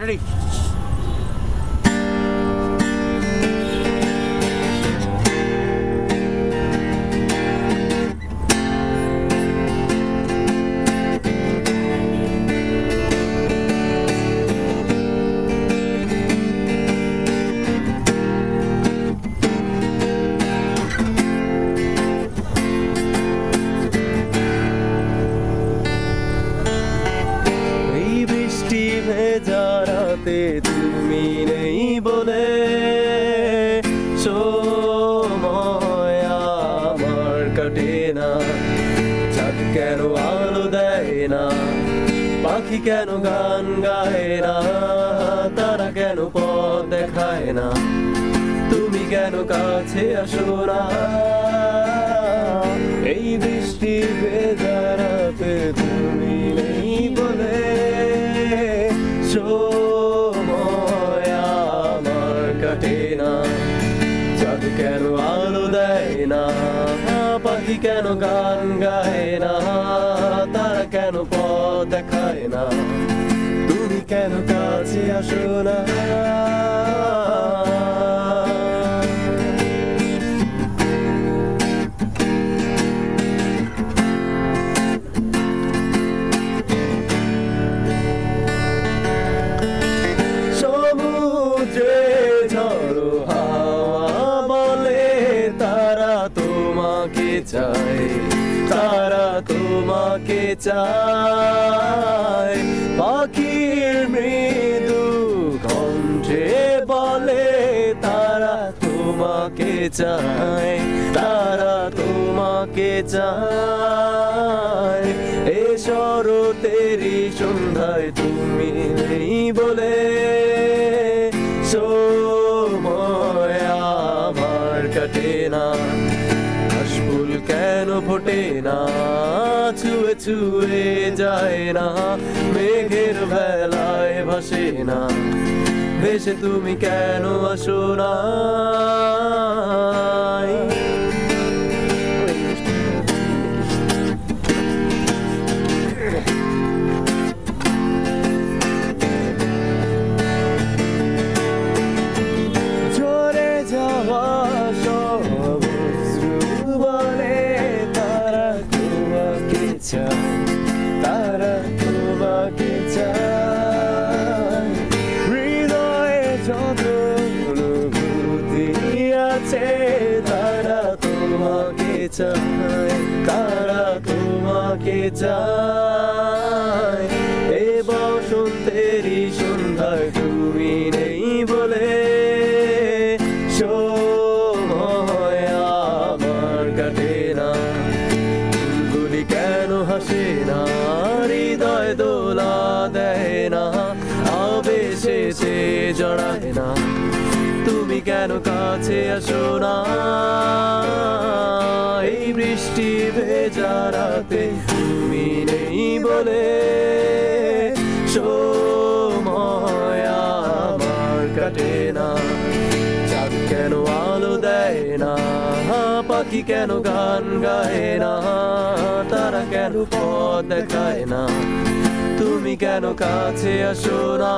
Ready. না। পাখি কেন গান গায় না? তারা কেন পথ দেখায় না? তুমি কেন কাছে আসো না? এই বৃষ্টি ভেজা রাতে তুমি নেই বলে সময় আমার কাটে না। চাঁদ কেন আলো দেয় না? পাখি কেন গান গায় না? তারা কেন পথ দেখায় না? তুমি কেন কাছে আসো না? তোমাকে চায় তারা তোমাকে চায়। পাখির মৃদু কণ্ঠে বলে, তারা তোমাকে চায়, তারা তোমাকে চায়। এ শরতেরি সন্ধ্যায় তুমি নেই বলে। না ছুঁয়ে ছুঁয়ে যায় না মেঘের বেলায় ভাসে না। ভেসে তুমি কেন আসো না আছে তারা তোমাকে চায়, তারা তোমাকে চায়। এ বসন্তেরই সন্ধ্যায় তুমি নেই বলে আমার কাটে না। কেন হাসে না দোলা দেয় না জড়ায় না। তুমি কেন কাছে আসো না? এই বৃষ্টি ভেজা রাতে তুমি নেই বলে আমার কাটে না। চাঁদ কেন আলো দেয় না? পাখি কেন গান গায় না? তারা কেন পথ দেখায় না? তুমি কেন কাছে আসো না?